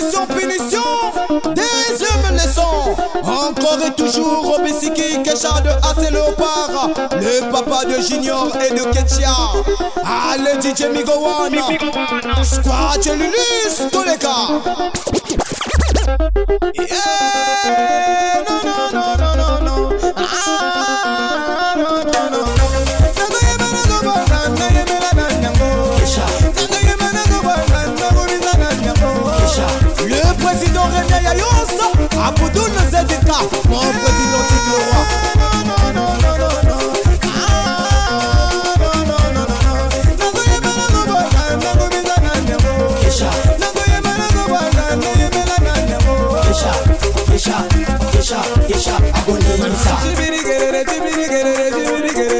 punition, punition Deuxième leçons. Encore et toujours Obisiki, Kesha de Leopard Le papa de Junior et de Ketia Allez DJ Migowan Squat Lulus, tous les cas Mwenye ya yoso Abudul Zedika Jibiri gerere, jibiri gerere, jibiri gerere.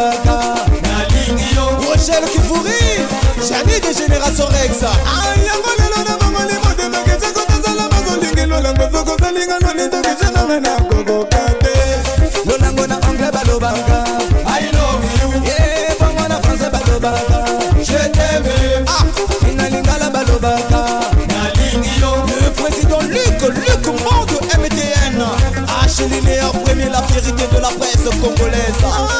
babaka nalingi yo rochel kifuri jani de génération rex yango lelo na bango libodemake soko tozala bazolingi lolango soko zalingano litokisananga na kokoka te lolango na anglais balobaka bongo na français balobaka ah, nalingala balobaka nalingi yo le président luc luc monde mtn achelinéa premier la vérité de la presse congolaise ah.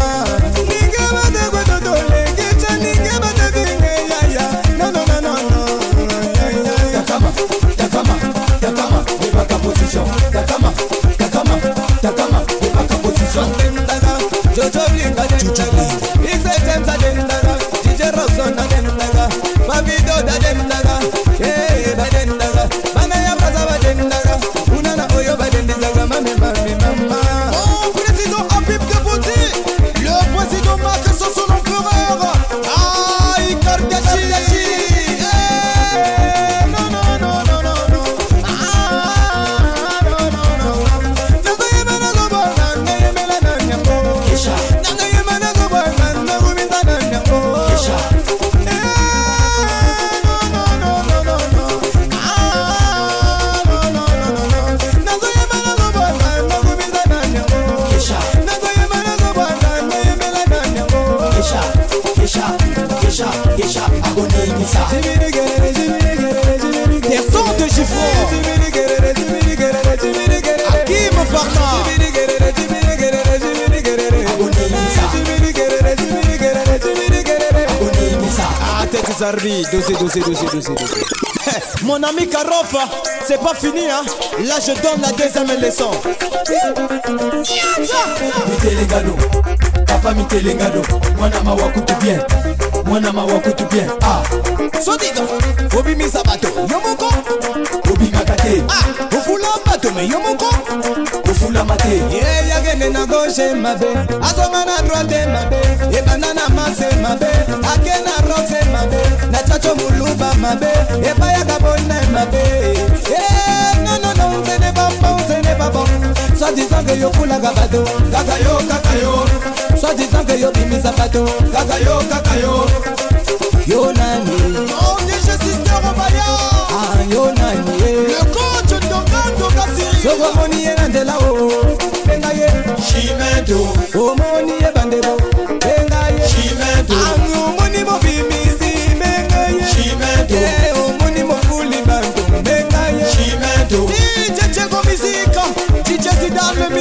jojo linga jojo linga. Des sons de Mon ami Karof, hein, c'est pas fini, hein. Là, je donne la deuxième leçon. papa mitelenga do mwana mawa kutu bien mwana mawa kutu bien ah. sotika obimisa bato yo moko obimaka te ah. ofula bato me yo moko ofulama te ye yakende na gauche mabe azonga na droite mabe ebanda na mase mabe ake na rose mabe na chacho muluba mabe ebayaka bone mabe swadizange yokulaka bato kaka yo kaka yo swadizange yobimisa bato kaka yo kaka yo yo nani ah, yo nani sokomoni ye na nzela o mpenga ye omo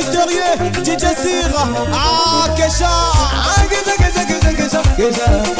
mystérieux, DJ Sir, ah, Kesha, ah, que Kesha, que Kesha.